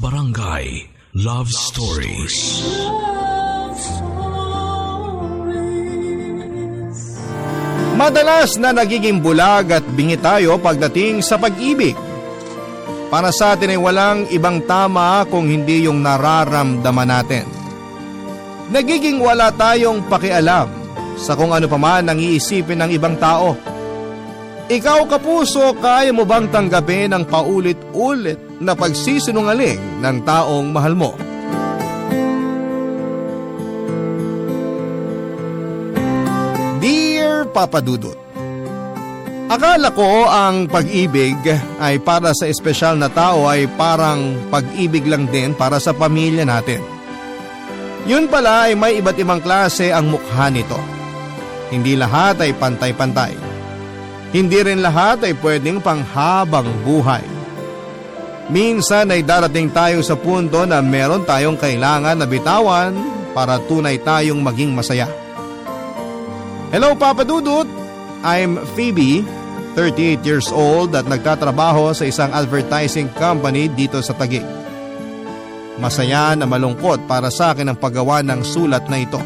Barangay Love Stories. Madalas na nagiging bulag at bingi tayo pagdating sa pag-ibig. Para sa atin ay walang ibang tama kung hindi yung nararamdaman natin. Nagiging wala tayong pakialam sa kung ano paman ang iisipin ng ibang tao. Ikaw kapuso, kaya mo bang tanggapin ang paulit-ulit na pagsisinungaling ng taong mahal mo? Dear Papa Dudut, Akala ko ang pag-ibig ay para sa espesyal na tao ay parang pag-ibig lang din para sa pamilya natin. Yun pala ay may iba't ibang klase ang mukha nito. Hindi lahat ay pantay-pantay. Hindi rin lahat ay pwedeng panghabang buhay. Minsan ay darating tayo sa punto na meron tayong kailangan na bitawan para tunay tayong maging masaya. Hello Papa Dudut! I'm Phoebe, 38 years old at nagtatrabaho sa isang advertising company dito sa Taguig. Masaya na malungkot para sa akin ang paggawa ng sulat na ito.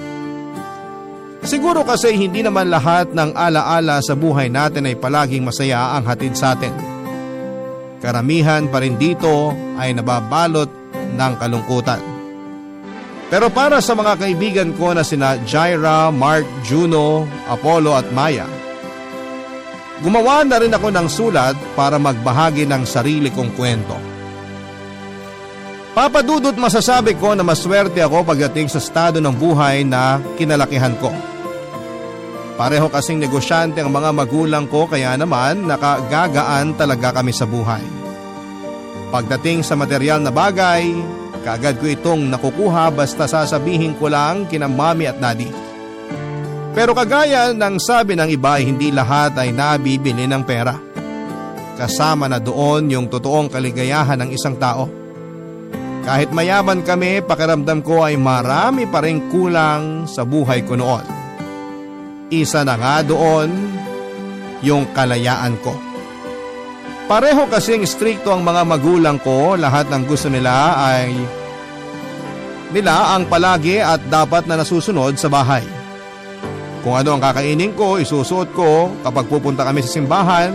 Siguro kasi hindi naman lahat ng alaala sa buhay natin ay palaging masaya ang hatid sa atin. Karamihan pa rin dito ay nababalot ng kalungkutan. Pero para sa mga kaibigan ko na sina Jaira, Mark, Juno, Apollo at Maya, gumawa na rin ako ng sulat para magbahagi ng sarili kong kwento. Papadudot masasabi ko na maswerte ako pagdating sa estado ng buhay na kinalakihan ko. Pareho kasing negosyante ang mga magulang ko kaya naman nakagagaan talaga kami sa buhay. Pagdating sa material na bagay, kaagad ko itong nakukuha basta sasabihin ko lang kina mami at daddy. Pero kagaya ng sabi ng iba hindi lahat ay nabibili ng pera. Kasama na doon yung totoong kaligayahan ng isang tao. Kahit mayaman kami, pakiramdam ko ay marami pa rin kulang sa buhay ko noon. Isa na nga doon yung kalayaan ko. Pareho kasing strikto ang mga magulang ko, lahat ng gusto nila ay nila ang palagi at dapat na nasusunod sa bahay. Kung ano ang kakainin ko, isusuot ko kapag pupunta kami sa simbahan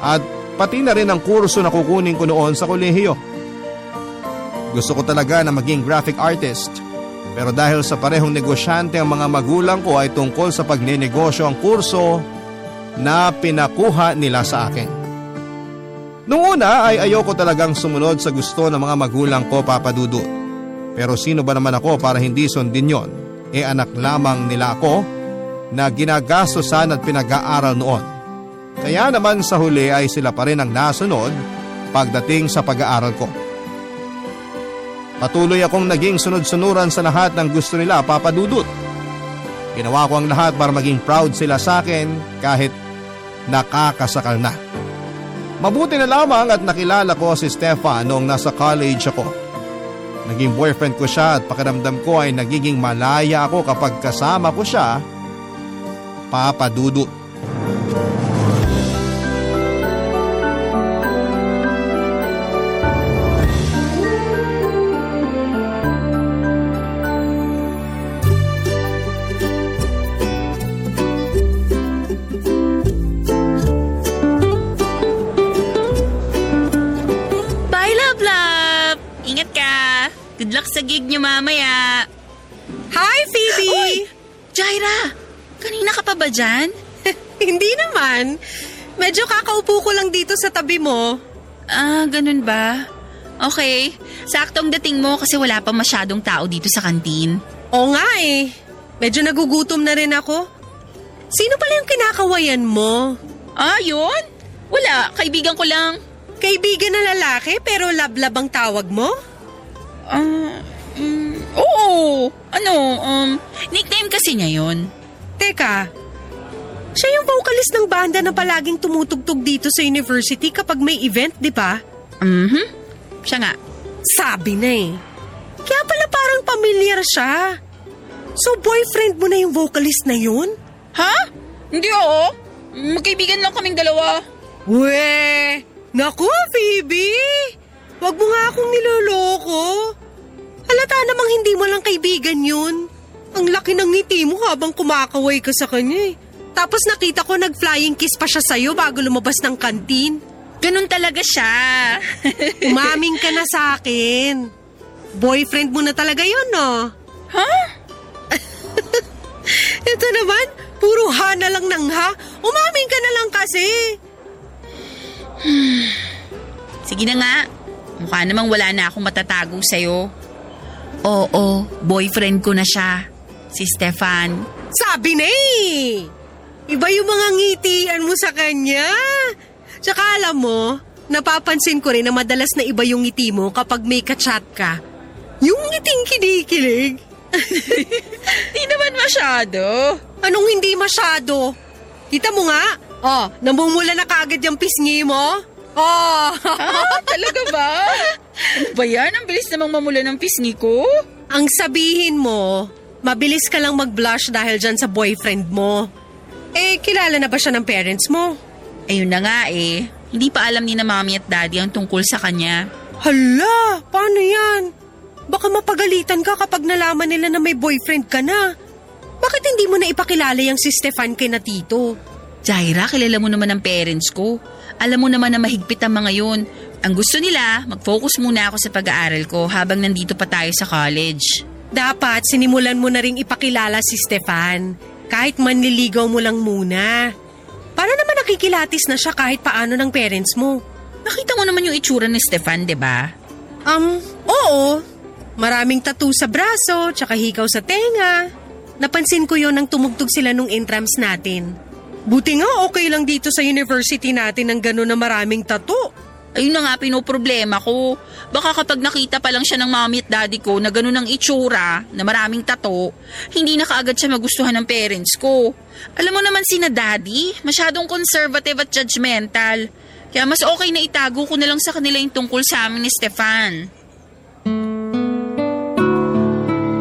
at pati na rin ang kurso na kukunin ko noon sa kolehiyo. Gusto ko talaga na maging graphic artist pero dahil sa parehong negosyante ang mga magulang ko ay tungkol sa pagnenegosyo ang kurso na pinakuha nila sa akin. Noong una ay ayoko talagang sumunod sa gusto ng mga magulang ko papadudot. Pero sino ba naman ako para hindi sundin yon? E anak lamang nila ako na ginagastosan at pinag-aaral noon. Kaya naman sa huli ay sila pa rin ang nasunod pagdating sa pag-aaral ko. Patuloy akong naging sunod-sunuran sa lahat ng gusto nila papadudot. Ginawa ko ang lahat para maging proud sila sa akin kahit nakakasakal na. Mabuti na lamang at nakilala ko si Stefan noong nasa college ako. Naging boyfriend ko siya at pakiramdam ko ay nagiging malaya ako kapag kasama ko siya, papadudot. Bye, Medyo kakaupo ko lang dito sa tabi mo. Ah, ganun ba? Okay. Saktong dating mo kasi wala pa masyadong tao dito sa kantin. Oo nga eh. Medyo nagugutom na rin ako. Sino pala yung kinakawayan mo? Ah, yun? Wala. Kaibigan ko lang. Kaibigan na lalaki pero lablab ang tawag mo? Ah, mm, oo. Ano, um, nickname kasi niya yun. Teka, siya yung vocalist ng banda na palaging tumutugtog dito sa university kapag may event, di ba? Mhm. Siya nga. Sabi na eh. Kaya pala parang pamilyar siya. So boyfriend mo na yung vocalist na yun? Ha? Hindi oo. Magkaibigan lang kaming dalawa. We! Naku, Phoebe! Wag mo nga akong niloloko. niyang kaibigan yun. Ang laki ng ngiti mo habang kumakaway ka sa kanya eh. Tapos nakita ko nag-flying kiss pa siya sa'yo bago lumabas ng kantin. Ganun talaga siya. Umaming ka na sa akin. Boyfriend mo na talaga yun, no? ha? Ito naman, puro ha na lang ng ha. Umaming ka na lang kasi. Sige na nga. Mukha namang wala na akong matatago sa'yo. Oo, boyfriend ko na siya. Si Stefan. Sabi na eh. Iba yung mga ngitian mo sa kanya. Tsaka alam mo, napapansin ko rin na madalas na iba yung ngiti mo kapag may kachat ka. Yung ngiting kinikilig. Di naman masyado. Anong hindi masyado? Kita mo nga? Oh, namumula na kagad yung pisngi mo? Oh, Ah, talaga ba? Ano ba yan? Ang bilis namang mamula ng pisngi ko. ang sabihin mo, mabilis ka lang mag-blush dahil dyan sa boyfriend mo. Eh, kilala na ba siya ng parents mo? Ayun na nga eh. Hindi pa alam ni na mommy at daddy ang tungkol sa kanya. Hala, paano yan? Baka mapagalitan ka kapag nalaman nila na may boyfriend ka na. Bakit hindi mo na ipakilala yung si Stefan kay na tito? Jaira, kilala mo naman ang parents ko. Alam mo naman na mahigpit ang mga yun. Ang gusto nila, mag-focus muna ako sa pag-aaral ko habang nandito pa tayo sa college. Dapat sinimulan mo na ring ipakilala si Stefan. Kahit manliligaw mo lang muna. Para naman nakikilatis na siya kahit paano ng parents mo. Nakita mo naman yung itsura ni Stefan, di ba? Um, oo. Maraming tattoo sa braso, tsaka hikaw sa tenga. Napansin ko yon nang tumugtog sila nung intrams natin. Buti nga okay lang dito sa university natin ng gano'n na maraming tattoo. Ayun na nga pinoproblema ko. Baka kapag nakita pa lang siya ng mommy at daddy ko na ganun ang itsura, na maraming tato, hindi na kaagad siya magustuhan ng parents ko. Alam mo naman si na daddy, masyadong conservative at judgmental. Kaya mas okay na itago ko na lang sa kanila yung tungkol sa amin ni Stefan.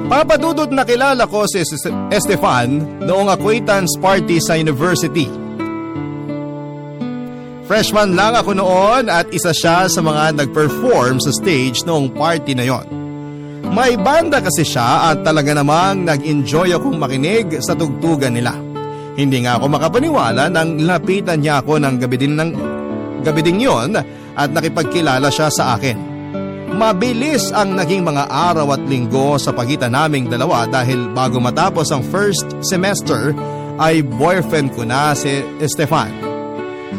Papadudot na kilala ko si Estefan noong acquaintance party sa university. Freshman lang ako noon at isa siya sa mga nag-perform sa stage noong party na yon. May banda kasi siya at talaga namang nag-enjoy akong makinig sa tugtugan nila. Hindi nga ako makapaniwala nang lapitan niya ako ng gabi din ng gabi ding yon at nakipagkilala siya sa akin. Mabilis ang naging mga araw at linggo sa pagitan naming dalawa dahil bago matapos ang first semester ay boyfriend ko na si Stefan.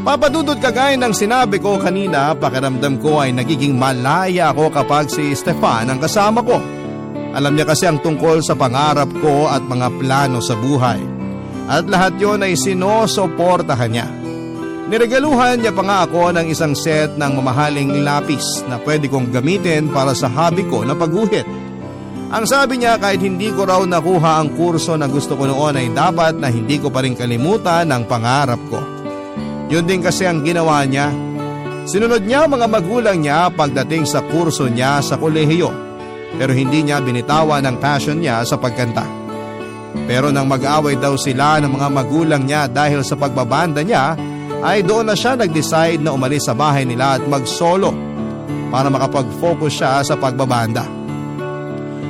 Papadudod kagaya ng sinabi ko kanina, pakiramdam ko ay nagiging malaya ako kapag si Stefan ang kasama ko. Alam niya kasi ang tungkol sa pangarap ko at mga plano sa buhay. At lahat yon ay sinusuportahan niya. Niregaluhan niya pa nga ako ng isang set ng mamahaling lapis na pwede kong gamitin para sa hobby ko na pagguhit. Ang sabi niya kahit hindi ko raw nakuha ang kurso na gusto ko noon ay dapat na hindi ko pa rin kalimutan ang pangarap ko. Yun din kasi ang ginawa niya. Sinunod niya ang mga magulang niya pagdating sa kurso niya sa kolehiyo pero hindi niya binitawan ang passion niya sa pagkanta. Pero nang mag-away daw sila ng mga magulang niya dahil sa pagbabanda niya, ay doon na siya nag-decide na umalis sa bahay nila at mag-solo para makapag-focus siya sa pagbabanda.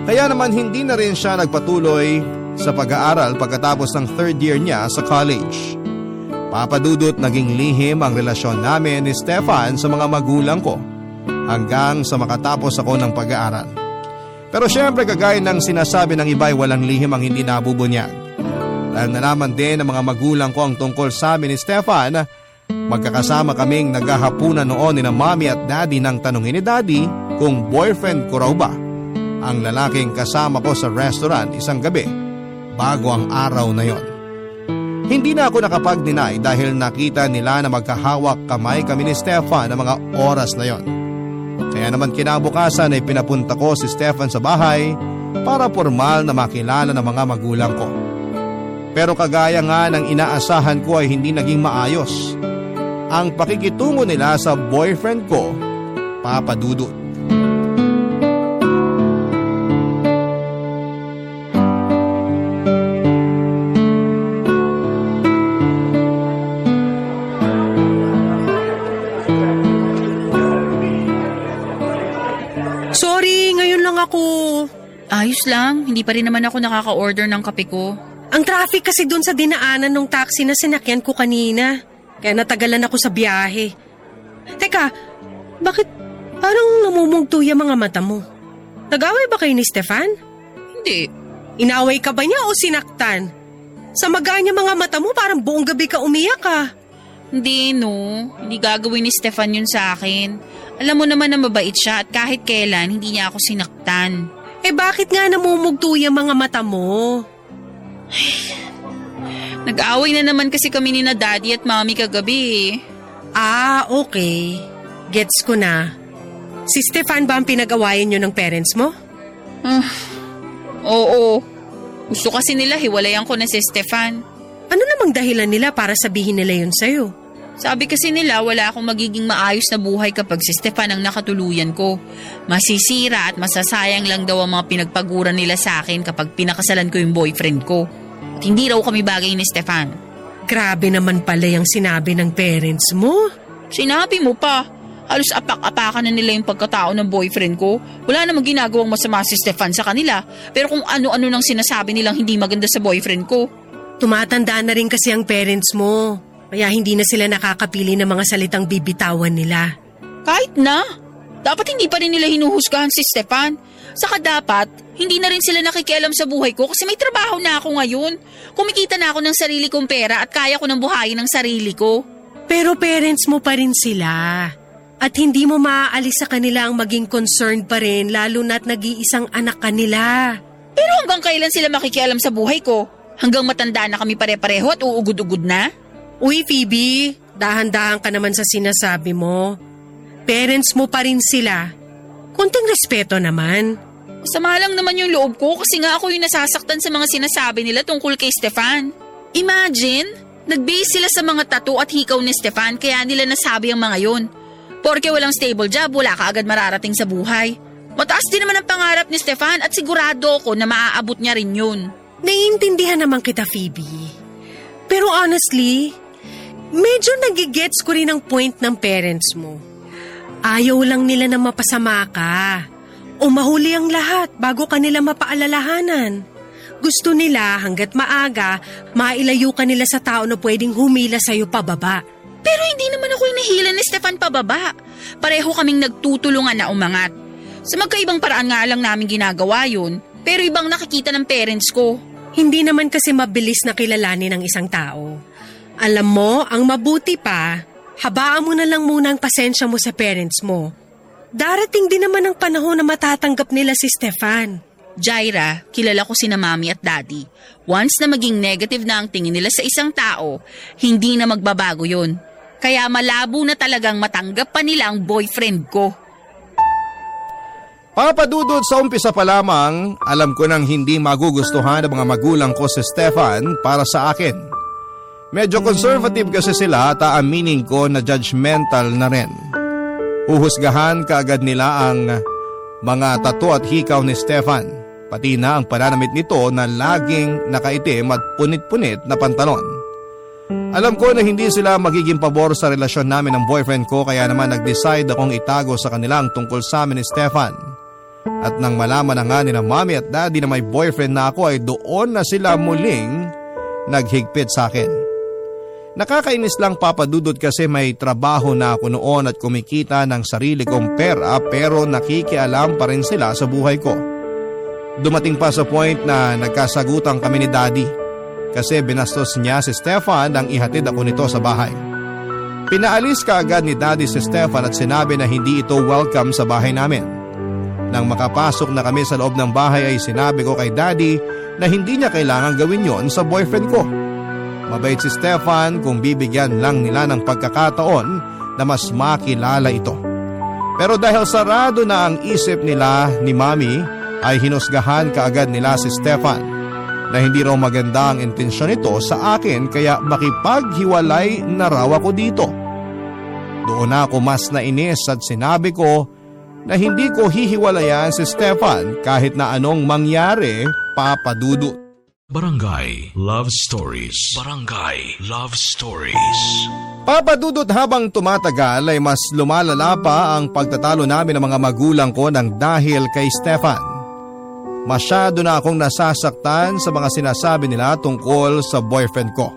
Kaya naman hindi na rin siya nagpatuloy sa pag-aaral pagkatapos ng third year niya sa college. Papadudot naging lihim ang relasyon namin ni Stefan sa mga magulang ko hanggang sa makatapos ako ng pag-aaral. Pero syempre kagaya ng sinasabi ng iba ay walang lihim ang hindi nabubunyag. Dahil nalaman din ng mga magulang ko ang tungkol sa amin ni Stefan, magkakasama kaming naghahapunan noon ni na mommy at daddy nang tanungin ni daddy kung boyfriend ko raw ba ang lalaking kasama ko sa restaurant isang gabi bago ang araw na yon. Hindi na ako nakapag-deny dahil nakita nila na magkahawak kamay kami ni Stefan ng mga oras na yon. Kaya naman kinabukasan ay pinapunta ko si Stefan sa bahay para formal na makilala ng mga magulang ko. Pero kagaya nga ng inaasahan ko ay hindi naging maayos. Ang pakikitungo nila sa boyfriend ko, Papa Dudut. Ako. Ayos lang, hindi pa rin naman ako nakaka-order ng kape ko. Ang traffic kasi doon sa dinaanan ng taxi na sinakyan ko kanina. Kaya natagalan ako sa biyahe. Teka, bakit parang namumugto yung mga mata mo? Nag-away ba kayo ni Stefan? Hindi. Inaway ka ba niya o sinaktan? Sa maga niya mga mata mo parang buong gabi ka umiyak ah. Hindi, no. Hindi gagawin ni Stefan yun sa akin. Alam mo naman na mabait siya at kahit kailan hindi niya ako sinaktan. Eh bakit nga namumugto yung mga mata mo? Nag-away na naman kasi kami ni na daddy at mommy kagabi. Ah, okay. Gets ko na. Si Stefan ba ang pinag-awayan niyo ng parents mo? Oo. Gusto kasi nila hiwalayan ko na si Stefan. Ano namang dahilan nila para sabihin nila yun sa'yo? Sabi kasi nila wala akong magiging maayos na buhay kapag si Stefan ang nakatuluyan ko. Masisira at masasayang lang daw ang mga pinagpaguran nila sa akin kapag pinakasalan ko yung boyfriend ko. At hindi raw kami bagay ni Stefan. Grabe naman pala yung sinabi ng parents mo. Sinabi mo pa, halos apak-apakan na nila yung pagkatao ng boyfriend ko. Wala namang ginagawang masama si Stefan sa kanila. Pero kung ano-ano nang sinasabi nilang hindi maganda sa boyfriend ko. Tumatanda na rin kasi ang parents mo. Kaya hindi na sila nakakapili ng mga salitang bibitawan nila. Kahit na. Dapat hindi pa rin nila hinuhusgahan si Stefan. Saka dapat, hindi na rin sila nakikialam sa buhay ko kasi may trabaho na ako ngayon. Kumikita na ako ng sarili kong pera at kaya ko ng buhayin ng sarili ko. Pero parents mo pa rin sila. At hindi mo maaalis sa kanila ang maging concerned pa rin lalo na't nag-iisang anak kanila. Pero hanggang kailan sila makikialam sa buhay ko? Hanggang matanda na kami pare-pareho at uugod-ugod na? Uy, Phoebe, dahan-dahan ka naman sa sinasabi mo. Parents mo pa rin sila. Konting respeto naman. Masama lang naman yung loob ko kasi nga ako yung nasasaktan sa mga sinasabi nila tungkol kay Stefan. Imagine, nag-base sila sa mga tattoo at hikaw ni Stefan kaya nila nasabi ang mga yon. Porke walang stable job, wala ka agad mararating sa buhay. Mataas din naman ang pangarap ni Stefan at sigurado ko na maaabot niya rin yun. Naiintindihan naman kita, Phoebe. Pero honestly, medyo nagigets ko rin ang point ng parents mo. Ayaw lang nila na mapasama ka. O mahuli ang lahat bago kanila mapaalalahanan. Gusto nila hanggat maaga, mailayo ka nila sa tao na pwedeng humila sa'yo pababa. Pero hindi naman ako yung nahila ni Stefan pababa. Pareho kaming nagtutulungan na umangat. Sa magkaibang paraan nga lang namin ginagawa yun, pero ibang nakikita ng parents ko. Hindi naman kasi mabilis na kilalanin ng isang tao. Alam mo, ang mabuti pa, habaan mo na lang muna ang pasensya mo sa parents mo. Darating din naman ang panahon na matatanggap nila si Stefan. Jaira, kilala ko sina mami at daddy. Once na maging negative na ang tingin nila sa isang tao, hindi na magbabago yun. Kaya malabo na talagang matanggap pa nila ang boyfriend ko. Papadudod sa umpisa pa lamang, alam ko nang hindi magugustuhan ng mga magulang ko si Stefan para sa akin. Medyo conservative kasi sila at aaminin ko na judgmental na rin. Uhusgahan kaagad nila ang mga tato at hikaw ni Stefan, pati na ang pananamit nito na laging nakaitim at punit-punit na pantalon. Alam ko na hindi sila magiging pabor sa relasyon namin ng boyfriend ko kaya naman nag-decide akong itago sa kanilang tungkol sa amin ni Stefan. At nang malaman na nga ni na mommy at daddy na may boyfriend na ako ay doon na sila muling naghigpit sa akin. Nakakainis lang papadudod kasi may trabaho na ako noon at kumikita ng sarili kong pera pero nakikialam pa rin sila sa buhay ko. Dumating pa sa point na nagkasagutan kami ni daddy kasi binastos niya si Stefan nang ihatid ako nito sa bahay. Pinaalis ka agad ni daddy si Stefan at sinabi na hindi ito welcome sa bahay namin. Nang makapasok na kami sa loob ng bahay ay sinabi ko kay daddy na hindi niya kailangan gawin yon sa boyfriend ko. Mabait si Stefan kung bibigyan lang nila ng pagkakataon na mas makilala ito. Pero dahil sarado na ang isip nila ni Mami ay hinusgahan kaagad nila si Stefan na hindi raw maganda ang intensyon nito sa akin kaya makipaghiwalay na raw ako dito. Doon ako mas nainis at sinabi ko na hindi ko hihiwalayan si Stefan kahit na anong mangyari papadudot. Barangay Love Stories. Barangay Love Stories. Papadudot habang tumatagal ay mas lumalala pa ang pagtatalo namin ng mga magulang ko ng dahil kay Stefan. Masyado na akong nasasaktan sa mga sinasabi nila tungkol sa boyfriend ko.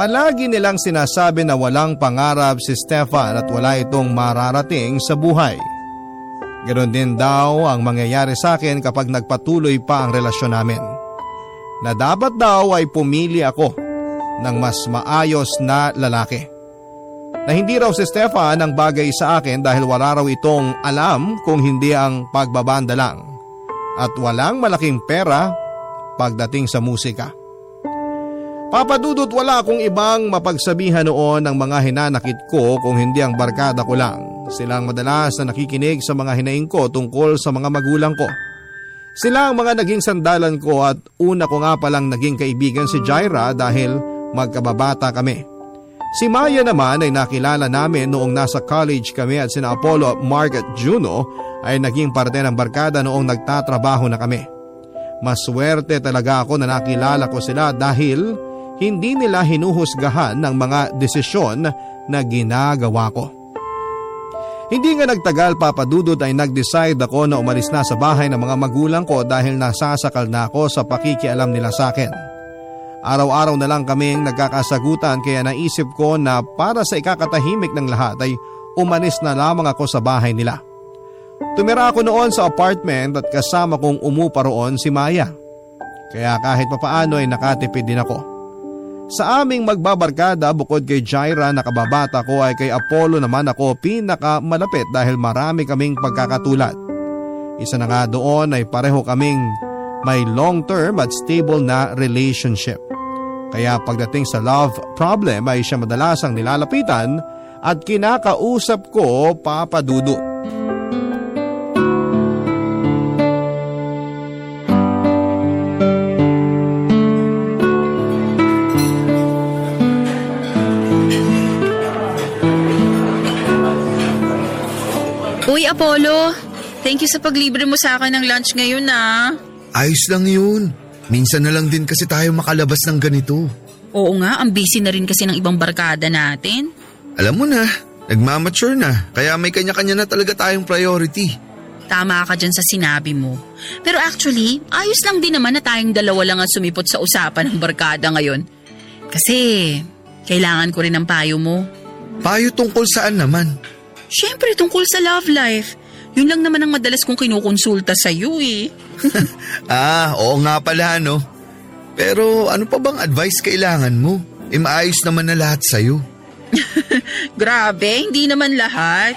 Palagi nilang sinasabi na walang pangarap si Stefan at wala itong mararating sa buhay. Ganon din daw ang mangyayari sa akin kapag nagpatuloy pa ang relasyon namin. Na dapat daw ay pumili ako ng mas maayos na lalaki. Na hindi raw si Stefan ang bagay sa akin dahil wala raw itong alam kung hindi ang pagbabanda lang. At walang malaking pera pagdating sa musika. Papadudot wala akong ibang mapagsabihan noon ng mga hinanakit ko kung hindi ang barkada ko lang. Silang madalas na nakikinig sa mga hinaing ko tungkol sa mga magulang ko. Sila ang mga naging sandalan ko at una ko nga palang naging kaibigan si Jaira dahil magkababata kami. Si Maya naman ay nakilala namin noong nasa college kami at sina Apollo, Mark at Juno ay naging parte ng barkada noong nagtatrabaho na kami. Maswerte talaga ako na nakilala ko sila dahil hindi nila hinuhusgahan ng mga desisyon na ginagawa ko. Hindi nga nagtagal papadudod ay nag-decide ako na umalis na sa bahay ng mga magulang ko dahil nasasakal na ako sa pakikialam nila sa akin. Araw-araw na lang kaming nagkakasagutan kaya naisip ko na para sa ikakatahimik ng lahat ay umalis na lamang ako sa bahay nila. Tumira ako noon sa apartment at kasama kong umupa roon si Maya. Kaya kahit papaano ay nakatipid din ako. Sa aming magbabarkada bukod kay Jaira na kababata ko ay kay Apollo naman ako pinakamalapit dahil marami kaming pagkakatulad. Isa na nga doon ay pareho kaming may long term at stable na relationship. Kaya pagdating sa love problem ay siya madalasang nilalapitan at kinakausap ko papadudot. Uy, Apollo. Thank you sa paglibre mo sa akin ng lunch ngayon ah. Ayos lang yun. Minsan na lang din kasi tayo makalabas ng ganito. Oo nga, ang busy na rin kasi ng ibang barkada natin. Alam mo na, nagmamature na. Kaya may kanya-kanya na talaga tayong priority. Tama ka dyan sa sinabi mo. Pero actually, ayos lang din naman na tayong dalawa lang ang sumipot sa usapan ng barkada ngayon. Kasi, kailangan ko rin ng payo mo. Payo tungkol saan naman? Siyempre, tungkol sa love life. Yun lang naman ang madalas kong kinukonsulta sa iyo eh. Ah, oo nga pala no. Pero ano pa bang advice kailangan mo? E maayos naman na lahat sa'yo. Grabe, hindi naman lahat.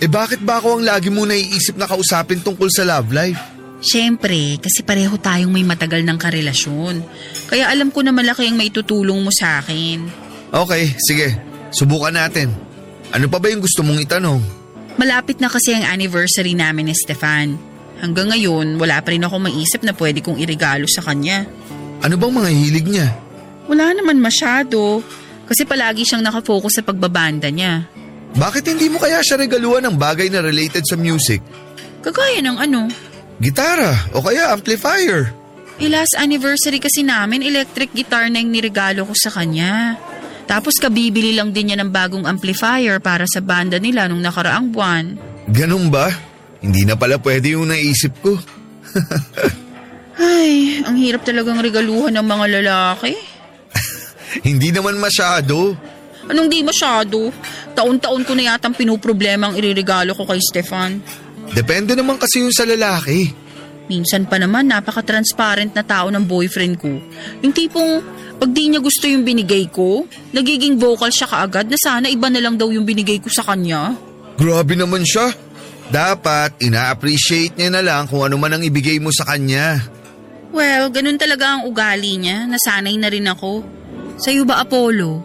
Eh bakit ba ako ang lagi mo naiisip na kausapin tungkol sa love life? Siyempre, kasi pareho tayong may matagal ng karelasyon. Kaya alam ko na malaki ang maitutulong mo sa akin. Okay, sige. Subukan natin. Ano pa ba yung gusto mong itanong? Malapit na kasi ang anniversary namin ni Stefan. Hanggang ngayon, wala pa rin ako maisip na pwede kong irigalo sa kanya. Ano bang mga hilig niya? Wala naman masyado. Kasi palagi siyang nakafocus sa pagbabanda niya. Bakit hindi mo kaya siya regaluhan ng bagay na related sa music? Kagaya ng ano. Gitara o kaya amplifier? Eh last anniversary kasi namin, electric guitar na yung nirigalo ko sa kanya. Tapos kabibili lang din niya ng bagong amplifier para sa banda nila nung nakaraang buwan. Ganun ba? Hindi na pala pwede yung naisip ko. Ay, ang hirap talagang regaluhan ng mga lalaki. hindi naman masyado. Anong di masyado? Taon-taon ko na yatang pinuproblema ang iririgalo ko kay Stefan. Depende naman kasi yun sa lalaki. Minsan pa naman napaka-transparent na tao ng boyfriend ko. Yung tipong pag di niya gusto yung binigay ko, nagiging vocal siya kaagad na sana iba na lang daw yung binigay ko sa kanya. Grabe naman siya. Dapat ina-appreciate niya na lang kung ano man ang ibigay mo sa kanya. Well, ganun talaga ang ugali niya. Nasanay na rin ako. Sa'yo ba, Apollo?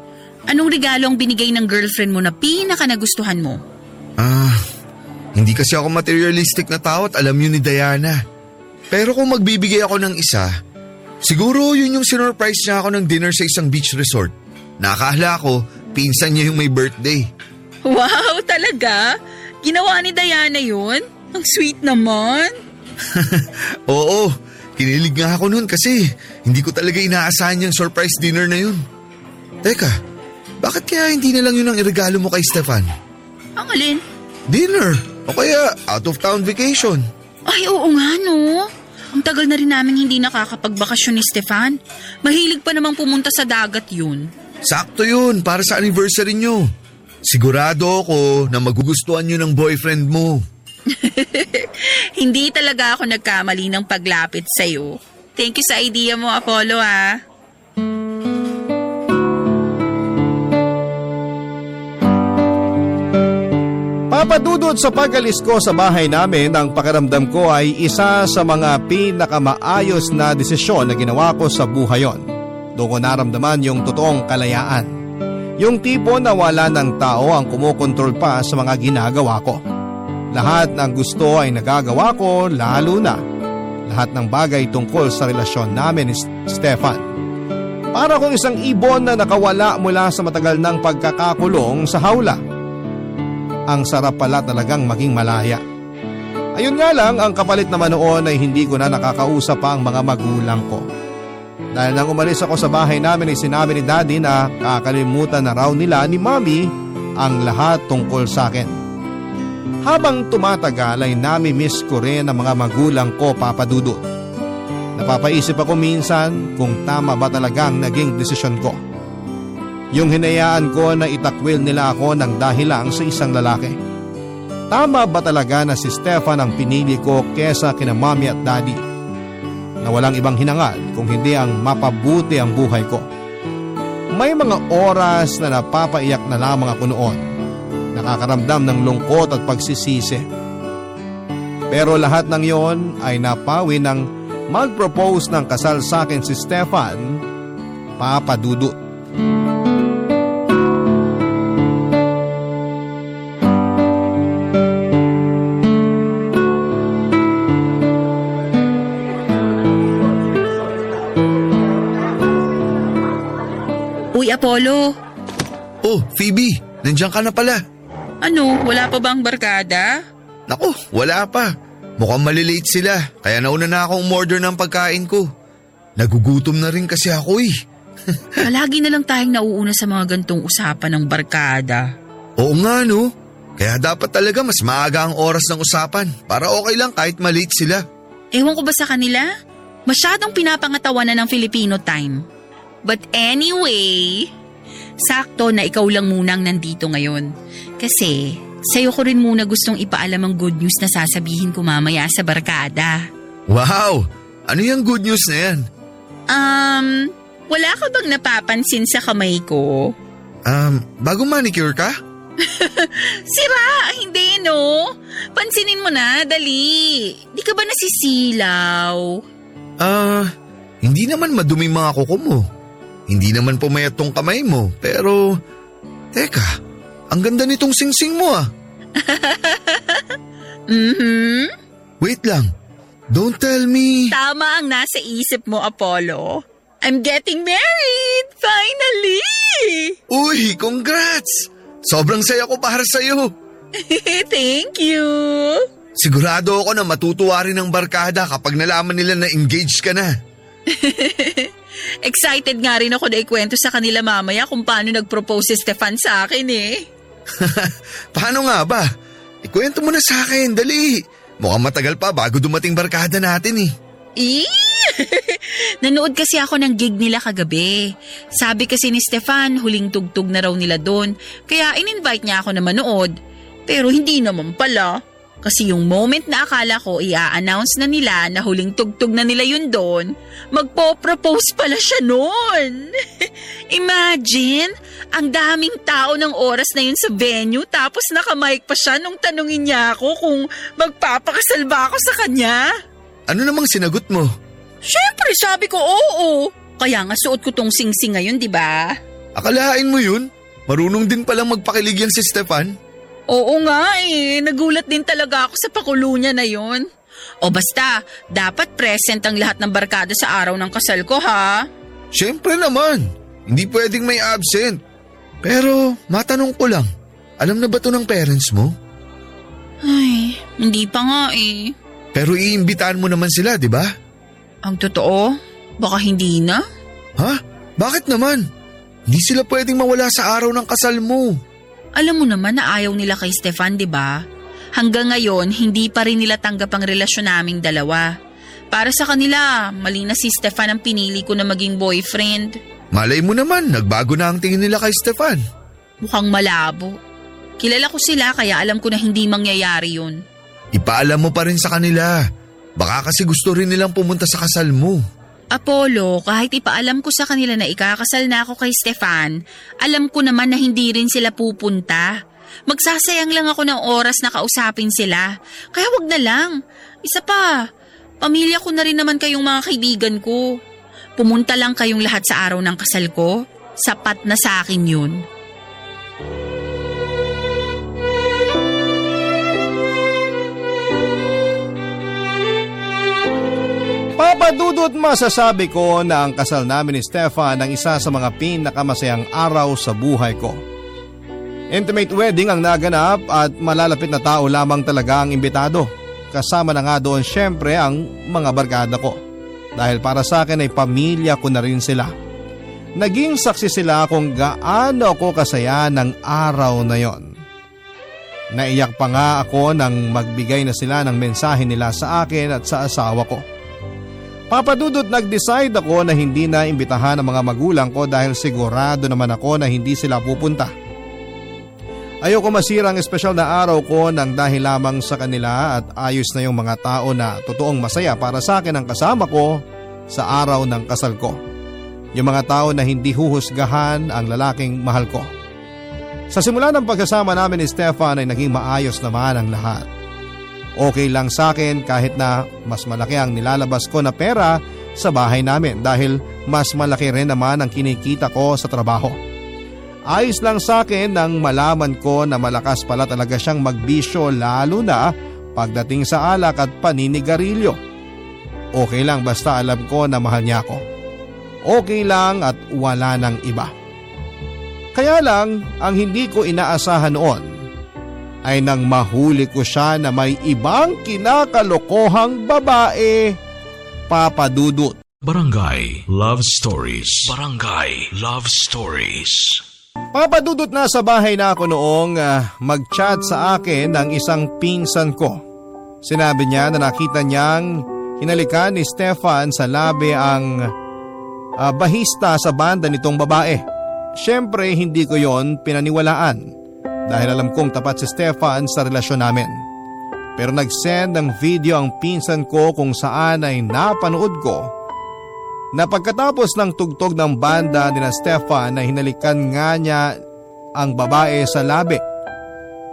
Anong regalo ang binigay ng girlfriend mo na pinaka nagustuhan mo? Ah, hindi kasi ako materialistic na tao at alam yun ni Diana. Pero kung magbibigay ako ng isa, siguro yun yung sinurprise niya ako ng dinner sa isang beach resort. Nakakala ko, pinsan niya yung may birthday. Wow, talaga? Ginawa ni Diana yun? Ang sweet naman. Oo, kinilig nga ako noon kasi hindi ko talaga inaasahan yung surprise dinner na yun. Teka, bakit kaya hindi na lang yun ang iregalo mo kay Stefan? Ang alin? Dinner o kaya out of town vacation. Ay, oo nga no. Ang tagal na rin namin hindi nakakapagbakasyon ni Stefan. Mahilig pa namang pumunta sa dagat yun. Sakto yun para sa anniversary nyo. Sigurado ako na magugustuhan nyo ng boyfriend mo. Hindi talaga ako nagkamali ng paglapit sa'yo. Thank you sa idea mo, Apollo, ah. Papadudod sa pagalis ko sa bahay namin, ang pakiramdam ko ay isa sa mga pinakamaayos na desisyon na ginawa ko sa buhay yon. Doon ko naramdaman yung totoong kalayaan. Yung tipo na wala ng tao ang kumukontrol pa sa mga ginagawa ko. Lahat ng gusto ay nagagawa ko lalo na lahat ng bagay tungkol sa relasyon namin ni Stefan. Para kong isang ibon na nakawala mula sa matagal ng pagkakakulong sa hawla ang sarap pala talagang maging malaya. Ayun nga lang, ang kapalit naman noon ay hindi ko na nakakausap pa ang mga magulang ko. Dahil nang umalis ako sa bahay namin ay sinabi ni daddy na kakalimutan na raw nila ni mommy ang lahat tungkol sa akin. Habang tumatagal ay nami-miss ko rin ang mga magulang ko papadudot. Napapaisip ako minsan kung tama ba talagang naging desisyon ko. Yung hinayaan ko na itakwil nila ako ng dahil lang sa isang lalaki. Tama ba talaga na si Stefan ang pinili ko kesa kina mommy at daddy? Na walang ibang hinangad kung hindi ang mapabuti ang buhay ko. May mga oras na napapaiyak na lamang ako noon. Nakakaramdam ng lungkot at pagsisisi. Pero lahat ng yon ay napawi ng mag-propose ng kasal sa akin si Stefan, Papa Dudut. Apollo. Oh, Phoebe, nandiyan ka na pala. Ano, wala pa bang barkada? Naku, wala pa. Mukhang malilate sila, kaya nauna na akong umorder ng pagkain ko. Nagugutom na rin kasi ako eh. Palagi na lang tayong nauuna sa mga gantong usapan ng barkada. Oo nga no. Kaya dapat talaga mas maaga ang oras ng usapan para okay lang kahit malate sila. Ewan ko ba sa kanila? Masyadong pinapangatawanan ng Filipino time. But anyway, sakto na ikaw lang munang nandito ngayon. Kasi sa'yo ko rin muna gustong ipaalam ang good news na sasabihin ko mamaya sa barkada. Wow! Ano yung good news na yan? Um, wala ka bang napapansin sa kamay ko? Um, bagong manicure ka? Sira! Hindi, no? Pansinin mo na, dali. Di ka ba nasisilaw? Ah, hindi naman madumi mga kuko mo. Hindi naman pumayat tong kamay mo, pero... Teka, ang ganda nitong singsing mo ah. Mhm. Wait lang, don't tell me... Tama ang nasa isip mo, Apollo. I'm getting married! Finally! Uy, congrats! Sobrang saya ko para sa'yo. Thank you! Sigurado ako na matutuwa rin ang barkada kapag nalaman nila na engaged ka na. Excited nga rin ako na ikwento sa kanila mamaya kung paano nag-propose si Stefan sa akin eh. Paano nga ba? Ikwento mo na sa akin, dali. Mukhang matagal pa bago dumating barkada natin eh. Eh? Nanood kasi ako ng gig nila kagabi. Sabi kasi ni Stefan, huling tugtog na raw nila doon. Kaya in-invite niya ako na manood. Pero hindi naman pala. Kasi yung moment na akala ko i-announce na nila na huling tugtog na nila yun doon, magpo-propose pala siya noon. Imagine, ang daming tao ng oras na yun sa venue tapos nakamike pa siya nung tanungin niya ako kung magpapakasal ba ako sa kanya. Ano namang sinagot mo? Siyempre, sabi ko oo. Kaya nga suot ko tong sing-sing ngayon, di ba? Akalain mo yun? Marunong din palang magpakilig yan si Stefan? Oo nga eh. Nagulat din talaga ako sa pakulo niya na yun. O basta, dapat present ang lahat ng barkada sa araw ng kasal ko ha. Siyempre naman. Hindi pwedeng may absent. Pero matanong ko lang, alam na ba to ng parents mo? Ay, hindi pa nga eh. Pero iimbitahan mo naman sila, di ba? Ang totoo, baka hindi na. Ha? Bakit naman? Hindi sila pwedeng mawala sa araw ng kasal mo. Alam mo naman na ayaw nila kay Stefan, di ba? Hanggang ngayon, hindi pa rin nila tanggap ang relasyon naming dalawa. Para sa kanila, mali na si Stefan ang pinili ko na maging boyfriend. Malay mo naman, nagbago na ang tingin nila kay Stefan. Mukhang malabo. Kilala ko sila kaya alam ko na hindi mangyayari yun. Ipaalam mo pa rin sa kanila. Baka kasi gusto rin nilang pumunta sa kasal mo. Apollo, kahit ipaalam ko sa kanila na ikakasal na ako kay Stefan, alam ko naman na hindi rin sila pupunta. Magsasayang lang ako ng oras na kausapin sila. Kaya wag na lang. Isa pa, pamilya ko na rin naman kayong mga kaibigan ko. Pumunta lang kayong lahat sa araw ng kasal ko. Sapat na sa akin yun. Papadudot masasabi ko na ang kasal namin ni Stefan ang isa sa mga pinakamasayang araw sa buhay ko. Intimate wedding ang naganap at malalapit na tao lamang talaga ang imbitado. Kasama na nga doon syempre ang mga barkada ko. Dahil para sa akin ay pamilya ko na rin sila. Naging saksi sila kung gaano ako kasaya ng araw na yon. Naiyak pa nga ako nang magbigay na sila ng mensahe nila sa akin at sa asawa ko. Papadudot nag-decide ako na hindi na imbitahan ang mga magulang ko dahil sigurado naman ako na hindi sila pupunta. Ayoko masira ang espesyal na araw ko nang dahil lamang sa kanila at ayos na yung mga tao na totoong masaya para sa akin ang kasama ko sa araw ng kasal ko. Yung mga tao na hindi huhusgahan ang lalaking mahal ko. Sa simula ng pagkasama namin ni Stefan ay naging maayos naman ang lahat. Okay lang sa akin kahit na mas malaki ang nilalabas ko na pera sa bahay namin dahil mas malaki rin naman ang kinikita ko sa trabaho. Ayos lang sa akin nang malaman ko na malakas pala talaga siyang magbisyo lalo na pagdating sa alak at paninigarilyo. Okay lang basta alam ko na mahal niya ako. Okay lang at wala nang iba. Kaya lang ang hindi ko inaasahan noon ay nang mahuli ko siya na may ibang kinakalokohang babae, papadudot. Barangay Love Stories. Barangay Love Stories. Papadudot na sa bahay na ako noong ah, mag-chat sa akin ng isang pinsan ko. Sinabi niya na nakita niyang hinalikan ni Stefan sa labi ang ah, bahista sa banda nitong babae. Siyempre hindi ko yon pinaniwalaan dahil alam kong tapat si Stefan sa relasyon namin. Pero nag-send ng video ang pinsan ko kung saan ay napanood ko na pagkatapos ng tugtog ng banda ni na Stefan na hinalikan nga niya ang babae sa labi.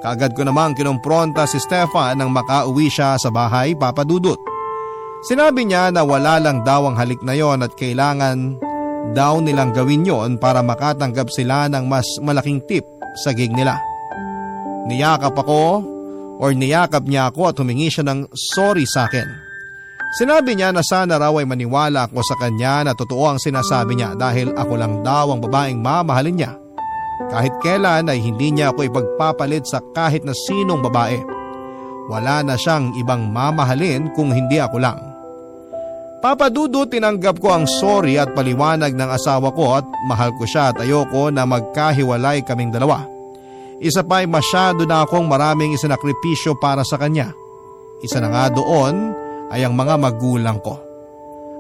Kaagad ko namang kinumpronta si Stefan nang makauwi siya sa bahay papadudot. Sinabi niya na wala lang daw ang halik na yon at kailangan daw nilang gawin yon para makatanggap sila ng mas malaking tip sa gig nila. Niyakap ako or niyakap niya ako at humingi siya ng sorry sa akin. Sinabi niya na sana raw ay maniwala ako sa kanya na totoo ang sinasabi niya dahil ako lang daw ang babaeng mamahalin niya. Kahit kailan ay hindi niya ako ipagpapalit sa kahit na sinong babae. Wala na siyang ibang mamahalin kung hindi ako lang. Papadudo tinanggap ko ang sorry at paliwanag ng asawa ko at mahal ko siya at ayoko na magkahiwalay kaming dalawa. Isa pa ay masyado na akong maraming isinakripisyo para sa kanya. Isa na nga doon ay ang mga magulang ko.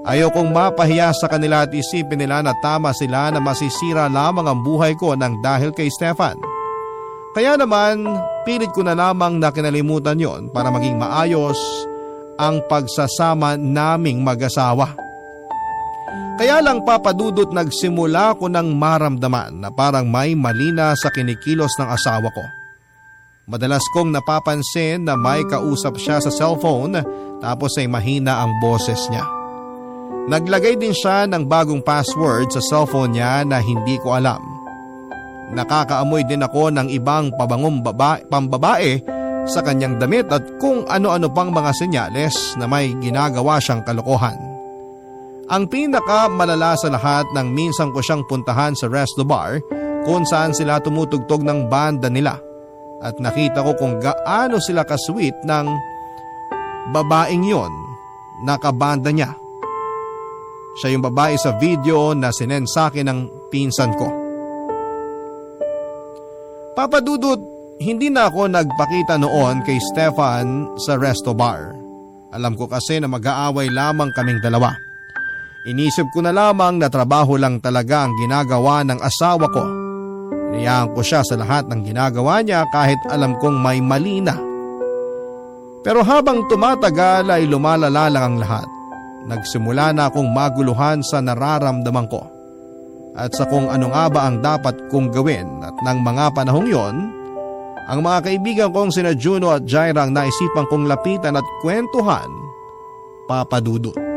Ayokong mapahiya sa kanila at isipin nila na tama sila na masisira lamang ang buhay ko nang dahil kay Stefan. Kaya naman, pilit ko na lamang na kinalimutan yon para maging maayos ang pagsasama naming mag-asawa. Kaya lang papadudot nagsimula ko ng maramdaman na parang may malina sa kinikilos ng asawa ko. Madalas kong napapansin na may kausap siya sa cellphone tapos ay mahina ang boses niya. Naglagay din siya ng bagong password sa cellphone niya na hindi ko alam. Nakakaamoy din ako ng ibang pabangong baba- pambabae sa kanyang damit at kung ano-ano pang mga senyales na may ginagawa siyang kalokohan. Ang pinaka malala sa lahat nang minsan ko siyang puntahan sa resto bar kung saan sila tumutugtog ng banda nila at nakita ko kung gaano sila kasweet ng babaeng yon na kabanda niya. Siya yung babae sa video na sinend sa akin ng pinsan ko. Papadudot, hindi na ako nagpakita noon kay Stefan sa resto bar. Alam ko kasi na mag-aaway lamang kaming dalawa. Inisip ko na lamang na trabaho lang talaga ang ginagawa ng asawa ko. Inayaan ko siya sa lahat ng ginagawa niya kahit alam kong may mali na. Pero habang tumatagal ay lumalala lang ang lahat. Nagsimula na akong maguluhan sa nararamdaman ko. At sa kung ano nga ba ang dapat kong gawin at ng mga panahong yon, ang mga kaibigan kong sina Juno at Jaira ang naisipan kong lapitan at kwentuhan, papadudot.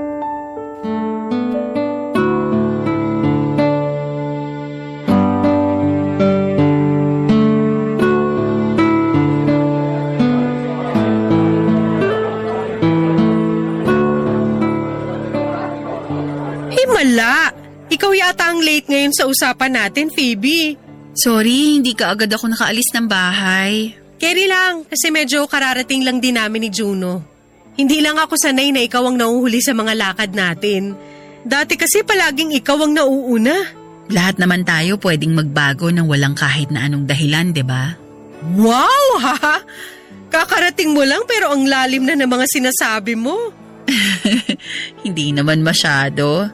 Yata ang late ngayon sa usapan natin, Phoebe. Sorry, hindi ka agad ako nakaalis ng bahay. Carry lang, kasi medyo kararating lang din namin ni Juno. Hindi lang ako sanay na ikaw ang nauhuli sa mga lakad natin. Dati kasi palaging ikaw ang nauuna. Lahat naman tayo pwedeng magbago ng walang kahit na anong dahilan, di ba? Wow, ha? Kakarating mo lang pero ang lalim na ng mga sinasabi mo. Hindi naman masyado.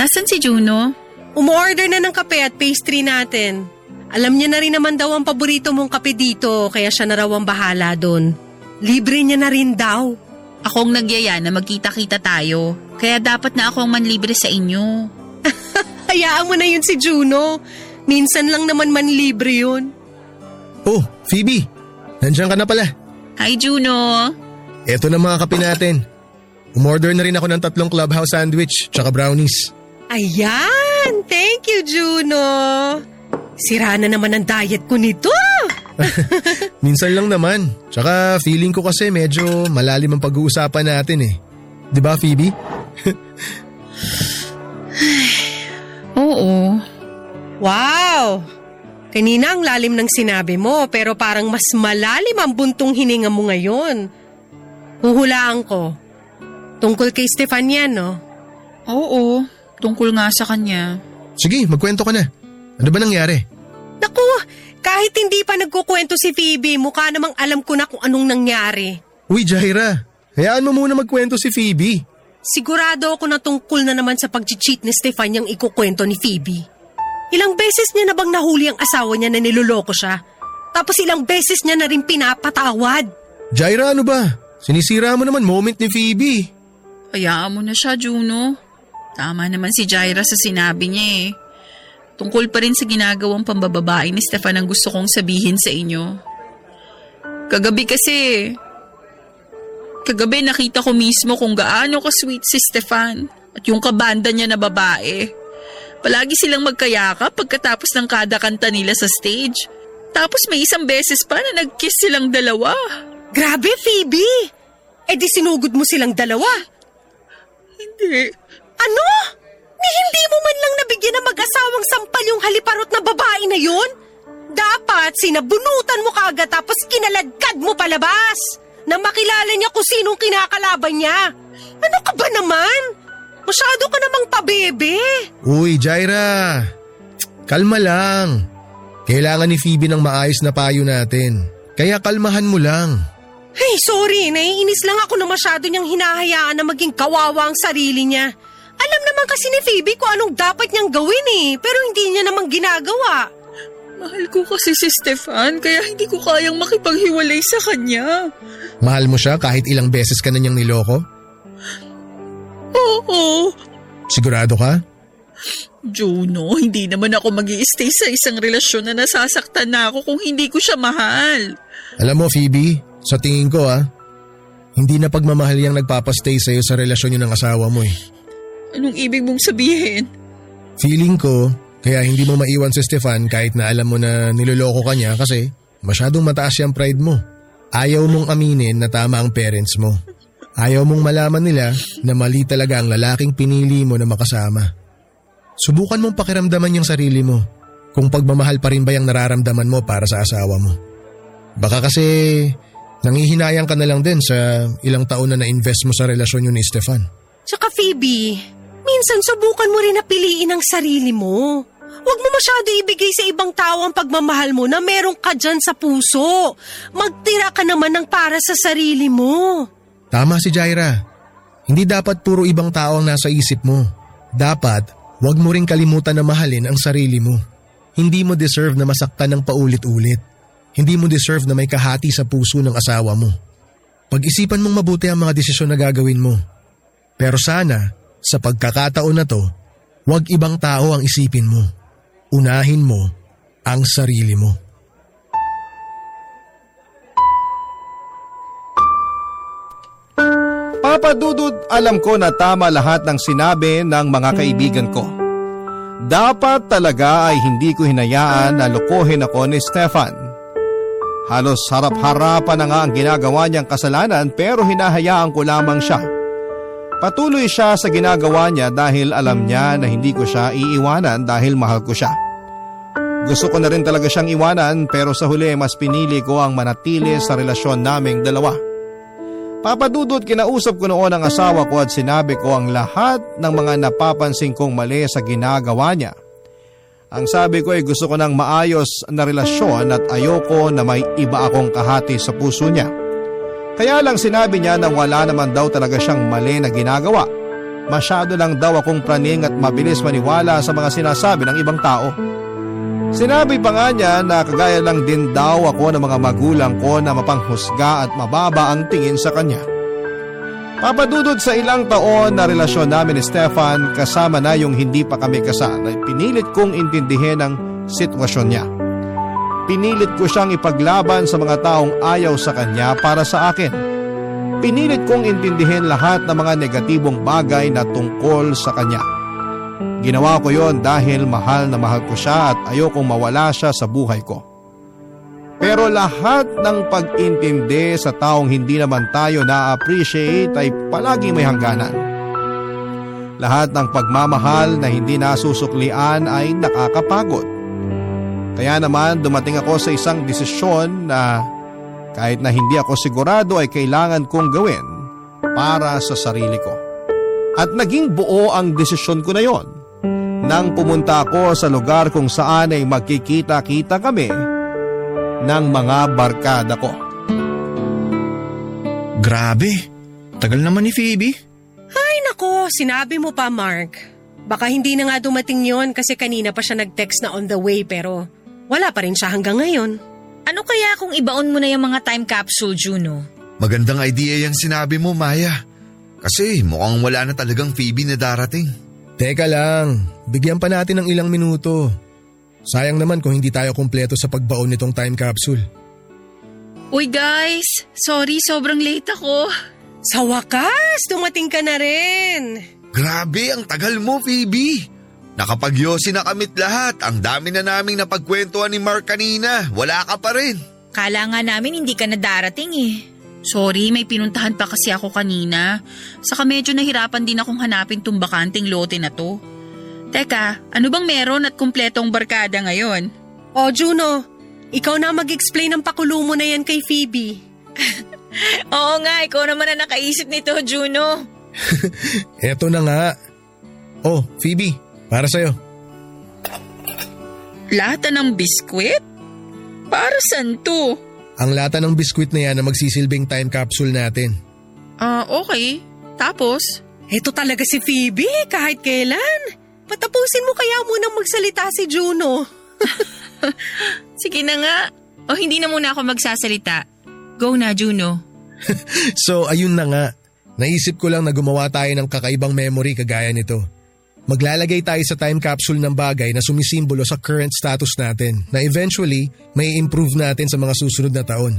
Nasaan si Juno? Umorder na ng kape at pastry natin. Alam niya na rin naman daw ang paborito mong kape dito kaya siya na raw ang bahala doon. Libre niya na rin daw. Akong nagyaya na magkita-kita tayo. Kaya dapat na ako ang manlibre sa inyo. Hayaan mo na yun si Juno. Minsan lang naman manlibre yun. Oh, Phoebe! Nandiyan ka na pala. Hi, Juno! Eto na mga kape natin. Umorder na rin ako ng tatlong clubhouse sandwich tsaka brownies. Ayan! Thank you, Juno! Sira na naman ang diet ko nito! Minsan lang naman. Tsaka feeling ko kasi medyo malalim ang pag-uusapan natin eh. 'Di ba Phoebe? Oo. Wow! Kanina ang lalim ng sinabi mo pero parang mas malalim ang buntong hininga mo ngayon. Huhulaan ko. Tungkol kay Stefan yan, no? Oo. Tungkol nga sa kanya. Sige, magkwento ka na. Ano ba nangyari? Naku, kahit hindi pa nagkukwento si Phoebe, mukha namang alam ko na kung anong nangyari. Uy, Jaira. Hayaan mo muna magkwento si Phoebe. Sigurado ako na tungkol na naman sa pag-cheat ni Stefan yung ikukwento ni Phoebe. Ilang beses niya na bang nahuli ang asawa niya na niloloko siya? Tapos ilang beses niya na rin pinapatawad. Jaira, ano ba? Sinisira mo naman moment ni Phoebe. Hayaan mo na siya, Juno. Tama naman si Jaira sa sinabi niya eh. Tungkol pa rin sa ginagawang pambababae ni Stefan ang gusto kong sabihin sa inyo. Kagabi kasi, kagabi nakita ko mismo kung gaano ka-sweet si Stefan at yung kabanda niya na babae. Palagi silang magkayakap pagkatapos ng kada kanta nila sa stage. Tapos may isang beses pa na nag-kiss silang dalawa. Grabe, Phoebe! Eh di sinugod mo silang dalawa. Hindi. Ano? Ni hindi mo man lang nabigyan ng mag-asawang sampal yung haliparot na babae na yun? Dapat sinabunutan mo kaagad tapos kinaladkad mo palabas na makilala niya kung sinong kinakalaban niya. Ano ka ba naman? Masyado ka namang pabebe. Uy, Jaira. Kalma lang. Kailangan ni Phoebe ng maayos na payo natin. Kaya kalmahan mo lang. Hey, sorry. Naiinis lang ako na masyado niyang hinahayaan na maging kawawa ang sarili niya. Alam naman kasi ni Phoebe kung anong dapat niyang gawin eh, pero hindi niya naman ginagawa. Mahal ko kasi si Stefan kaya hindi ko kayang makipaghiwalay sa kanya. Mahal mo siya kahit ilang beses ka na niyang niloko? Oo. Sigurado ka? Juno, hindi naman ako mag stay sa isang relasyon na nasasaktan na ako kung hindi ko siya mahal. Alam mo Phoebe, sa tingin ko ah, hindi na pagmamahal yung nagpapastay sa'yo sa relasyon niyo ng asawa mo eh. Anong ibig mong sabihin? Feeling ko, kaya hindi mo maiwan si Stefan kahit na alam mo na niloloko ka niya kasi masyadong mataas yung pride mo. Ayaw mong aminin na tama ang parents mo. Ayaw mong malaman nila na mali talaga ang lalaking pinili mo na makasama. Subukan mong pakiramdaman yung sarili mo kung pagmamahal pa rin ba yung nararamdaman mo para sa asawa mo. Baka kasi nangihinayang ka na lang din sa ilang taon na na-invest mo sa relasyon yun ni Stefan. Tsaka Phoebe, minsan subukan mo rin na piliin ang sarili mo. Huwag mo masyado ibigay sa ibang tao ang pagmamahal mo na meron ka dyan sa puso. Magtira ka naman ng para sa sarili mo. Tama si Jaira. Hindi dapat puro ibang tao ang nasa isip mo. Dapat, huwag mo ring kalimutan na mahalin ang sarili mo. Hindi mo deserve na masaktan ng paulit-ulit. Hindi mo deserve na may kahati sa puso ng asawa mo. Pag-isipan mong mabuti ang mga desisyon na gagawin mo. Pero sana, sa pagkakataon na to, huwag ibang tao ang isipin mo. Unahin mo ang sarili mo. Papa Dudut, alam ko na tama lahat ng sinabi ng mga kaibigan ko. Dapat talaga ay hindi ko hinayaan na lukuhin ako ni Stefan. Halos harap-harapan na nga ang ginagawa niyang kasalanan pero hinahayaan ko lamang siya. Patuloy siya sa ginagawa niya dahil alam niya na hindi ko siya iiwanan dahil mahal ko siya. Gusto ko na rin talaga siyang iwanan pero sa huli mas pinili ko ang manatili sa relasyon naming dalawa. Papadudot kinausap ko noon ang asawa ko at sinabi ko ang lahat ng mga napapansin kong mali sa ginagawa niya. Ang sabi ko ay gusto ko ng maayos na relasyon at ayoko na may iba akong kahati sa puso niya. Kaya lang sinabi niya na wala naman daw talaga siyang mali na ginagawa. Masyado lang daw akong praning at mabilis maniwala sa mga sinasabi ng ibang tao. Sinabi pa nga niya na kagaya lang din daw ako ng mga magulang ko na mapanghusga at mababa ang tingin sa kanya. Papadudod sa ilang taon na relasyon namin ni Stefan kasama na yung hindi pa kami kasal ay pinilit kong intindihin ang sitwasyon niya. Pinilit ko siyang ipaglaban sa mga taong ayaw sa kanya para sa akin. Pinilit kong intindihin lahat ng mga negatibong bagay na tungkol sa kanya. Ginawa ko yon dahil mahal na mahal ko siya at ayokong mawala siya sa buhay ko. Pero lahat ng pag-intindi sa taong hindi naman tayo na-appreciate ay palagi may hangganan. Lahat ng pagmamahal na hindi nasusuklian ay nakakapagod. Kaya naman dumating ako sa isang desisyon na kahit na hindi ako sigurado ay kailangan kong gawin para sa sarili ko. At naging buo ang desisyon ko na yon nang pumunta ako sa lugar kung saan ay magkikita-kita kami ng mga barkada ko. Grabe, tagal naman ni Phoebe. Ay nako, sinabi mo pa Mark. Baka hindi na nga dumating yon kasi kanina pa siya nag-text na on the way pero wala pa rin siya hanggang ngayon. Ano kaya kung ibaon mo na yung mga time capsule, Juno? Magandang idea yung sinabi mo, Maya. Kasi mukhang wala na talagang Phoebe na darating. Teka lang, bigyan pa natin ng ilang minuto. Sayang naman kung hindi tayo kumpleto sa pagbaon nitong time capsule. Uy guys, sorry sobrang late ako. Sa wakas, dumating ka na rin. Grabe, ang tagal mo, Phoebe. Nakapagyosi na kamit lahat. Ang dami na naming napagkwentuhan ni Mark kanina. Wala ka pa rin. Kala nga namin hindi ka na darating eh. Sorry, may pinuntahan pa kasi ako kanina. Saka medyo nahirapan din akong hanapin tong bakanting lote na to. Teka, ano bang meron at kumpletong barkada ngayon? O Juno, ikaw na mag-explain ng pakulo mo na yan kay Phoebe. Oo nga, ikaw naman na nakaisip nito, Juno. Eto na nga. Oh, Phoebe, para sa'yo. Lata ng biskwit? Para saan to? Ang lata ng biskwit na yan na magsisilbing time capsule natin. Ah, okay. Tapos? Ito talaga si Phoebe, kahit kailan. Patapusin mo kaya munang magsalita si Juno. Sige na nga. O hindi na muna ako magsasalita. Go na, Juno. So ayun na nga, naisip ko lang na gumawa tayo ng kakaibang memory kagaya nito. Maglalagay tayo sa time capsule ng bagay na sumisimbolo sa current status natin na eventually may improve natin sa mga susunod na taon.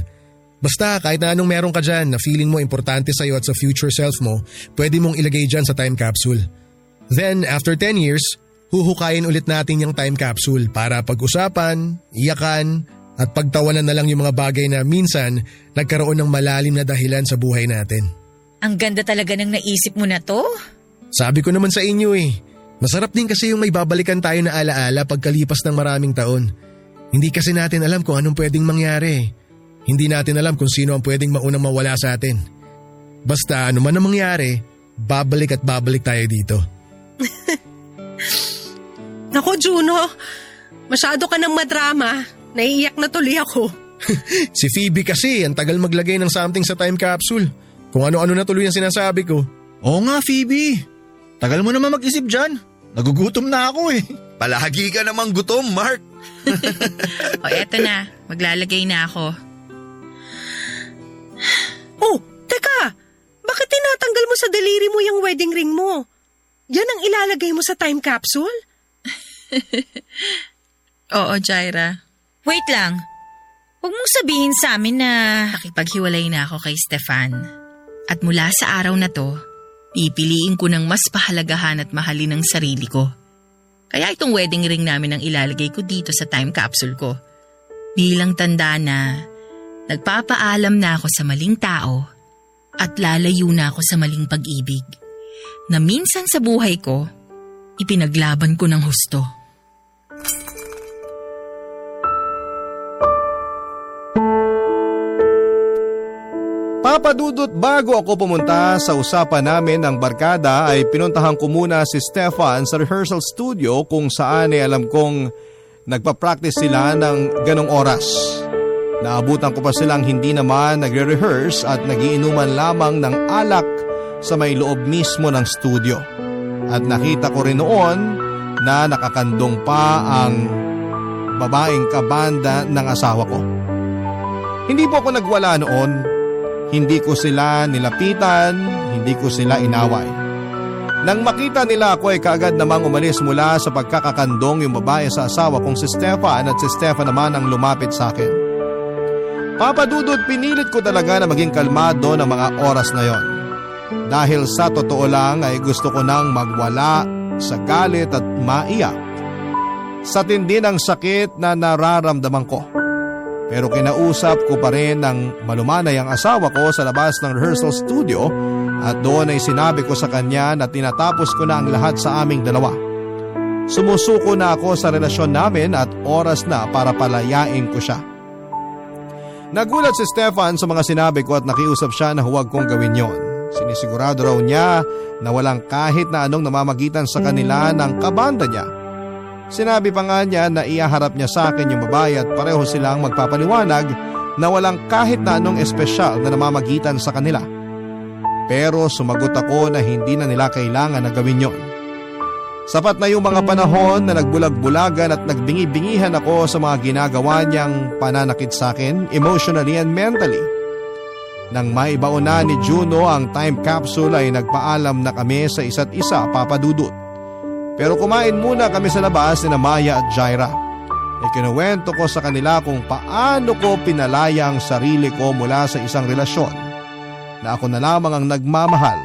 Basta kahit na anong meron ka dyan na feeling mo importante sa'yo at sa future self mo, pwede mong ilagay dyan sa time capsule. Then after 10 years, huhukayin ulit natin yung time capsule para pag-usapan, iyakan, at pagtawanan na lang yung mga bagay na minsan nagkaroon ng malalim na dahilan sa buhay natin. Ang ganda talaga ng naisip mo na to. Sabi ko naman sa inyo eh, masarap din kasi yung may babalikan tayo na alaala pagkalipas ng maraming taon. Hindi kasi natin alam kung anong pwedeng mangyari. Hindi natin alam kung sino ang pwedeng maunang mawala sa atin. Basta ano man ang mangyari, babalik at babalik tayo dito. Nako Juno, masyado ka ng madrama. Naiiyak na tuloy ako. Si Phoebe kasi, ang tagal maglagay ng something sa time capsule. Kung ano-ano na tuloy ang sinasabi ko. Oo nga, Phoebe. Tagal mo naman mag-isip dyan. Nagugutom na ako eh. Palagi ka namang gutom, Mark. O eto na, maglalagay na ako. Oh, teka! Bakit tinatanggal mo sa daliri mo yung wedding ring mo? Yan ang ilalagay mo sa time capsule? Oo, Jaira. Wait lang. Huwag mong sabihin sa amin na... Nakipaghiwalay na ako kay Stefan. At mula sa araw na to, pipiliin ko ng mas pahalagahan at mahalin ang sarili ko. Kaya itong wedding ring namin ang ilalagay ko dito sa time capsule ko. Bilang tanda na nagpapaalam na ako sa maling tao at lalayo na ako sa maling pag-ibig na minsan sa buhay ko, ipinaglaban ko ng husto. Papadudot bago ako pumunta sa usapan namin ng barkada ay pinuntahan ko muna si Stefan sa rehearsal studio kung saan ay alam kong nagpa-practice sila ng ganong oras. Naabutan ko pa silang hindi naman nagre-rehearse at nagiinuman lamang ng alak sa may loob mismo ng studio. At nakita ko rin noon na nakakandong pa ang babaeng kabanda ng asawa ko. Hindi po ako nagwala noon hindi ko sila nilapitan, hindi ko sila inaway. Nang makita nila ako ay kaagad namang umalis mula sa pagkakakandong yung babae sa asawa kong si Stefan at si Stefan naman ang lumapit sa akin. Papadudod pinilit ko talaga na maging kalmado ng mga oras na yon. Dahil sa totoo lang ay gusto ko nang magwala sa galit at maiyak. Sa tindi ng sakit na nararamdaman ko. Pero kinausap ko pa rin ng malumanay ang asawa ko sa labas ng rehearsal studio at doon ay sinabi ko sa kanya na tinatapos ko na ang lahat sa aming dalawa. Sumusuko na ako sa relasyon namin at oras na para palayain ko siya. Nagulat si Stefan sa mga sinabi ko at nakiusap siya na huwag kong gawin yon. Sinisigurado raw niya na walang kahit na anong namamagitan sa kanila ng kabanda niya. Sinabi pa nga niya na iyaharap niya sa akin yung babae at pareho silang magpapaliwanag na walang kahit na anong espesyal na namamagitan sa kanila. Pero sumagot ako na hindi na nila kailangan na gawin yon. Sapat na yung mga panahon na nagbulag-bulagan at nagbingi-bingihan ako sa mga ginagawa niyang pananakit sa akin emotionally and mentally. Nang maibaon na ni Juno ang time capsule ay nagpaalam na kami sa isa't isa papadudot. Pero kumain muna kami sa labas ni Maya at Jaira. Ikinuwento ko sa kanila kung paano ko pinalaya ang sarili ko mula sa isang relasyon na ako na lamang ang nagmamahal.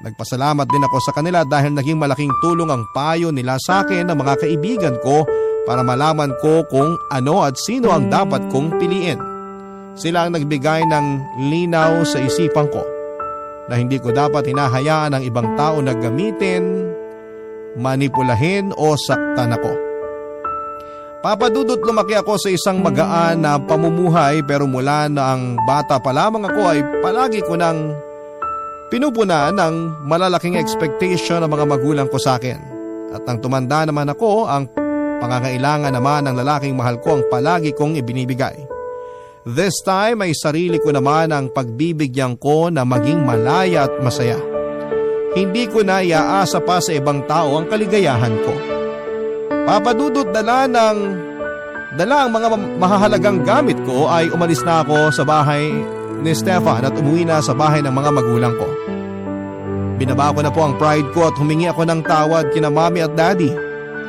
Nagpasalamat din ako sa kanila dahil naging malaking tulong ang payo nila sa akin ng mga kaibigan ko para malaman ko kung ano at sino ang dapat kong piliin. Sila ang nagbigay ng linaw sa isipan ko na hindi ko dapat hinahayaan ang ibang tao na gamitin, manipulahin o saktan ako. Papadudot lumaki ako sa isang magaan na pamumuhay pero mula na ang bata pa lamang ako ay palagi ko nang pinupuna ng malalaking expectation ng mga magulang ko sa akin. At nang tumanda naman ako, ang pangangailangan naman ng lalaking mahal ko ang palagi kong ibinibigay. This time ay sarili ko naman ang pagbibigyan ko na maging malaya at masaya. Hindi ko na iaasa pa sa ibang tao ang kaligayahan ko. Papadudot dala ng dala ang mga mahahalagang gamit ko ay umalis na ako sa bahay ni Stefan at umuwi na sa bahay ng mga magulang ko. Binaba ko na po ang pride ko at humingi ako ng tawad kina mami at daddy.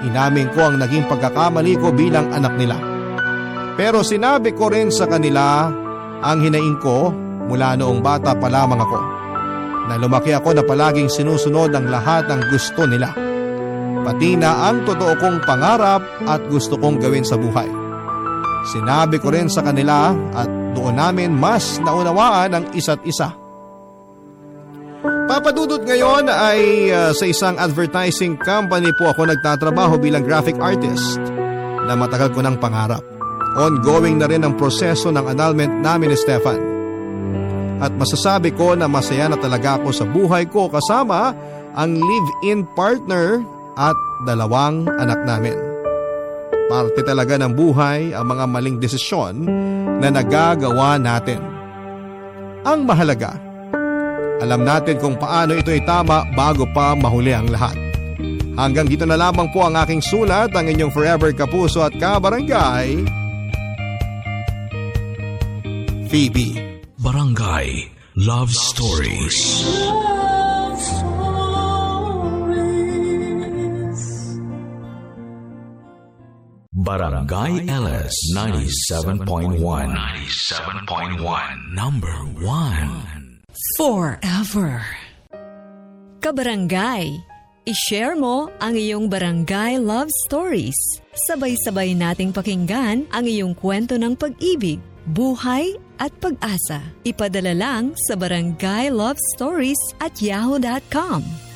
Inamin ko ang naging pagkakamali ko bilang anak nila. Pero sinabi ko rin sa kanila ang hinaing ko mula noong bata pa lamang ako. Na lumaki ako na palaging sinusunod ang lahat ng gusto nila. Pati na ang totoo kong pangarap at gusto kong gawin sa buhay. Sinabi ko rin sa kanila at doon namin mas naunawaan ang isa't isa. Papadudot ngayon ay uh, sa isang advertising company po ako nagtatrabaho bilang graphic artist na matagal ko ng pangarap. Ongoing na rin ang proseso ng annulment namin ni Stefan. At masasabi ko na masaya na talaga ako sa buhay ko kasama ang live-in partner at dalawang anak namin. Parte talaga ng buhay ang mga maling desisyon na nagagawa natin. Ang mahalaga, Alam natin kung paano ito itama bago pa mahuli ang lahat. Hanggang dito na lamang po ang aking sulat, ang inyong forever kapuso at kabarangay, Phoebe. Barangay Love Stories. Barangay LS 97.1 97.1 Number 1 Forever. Kabarangay, i-share mo ang iyong barangay love stories. Sabay-sabay nating pakinggan ang iyong kwento ng pag-ibig, buhay at pag-asa. Ipadala lang sa barangay love stories at yahoo.com.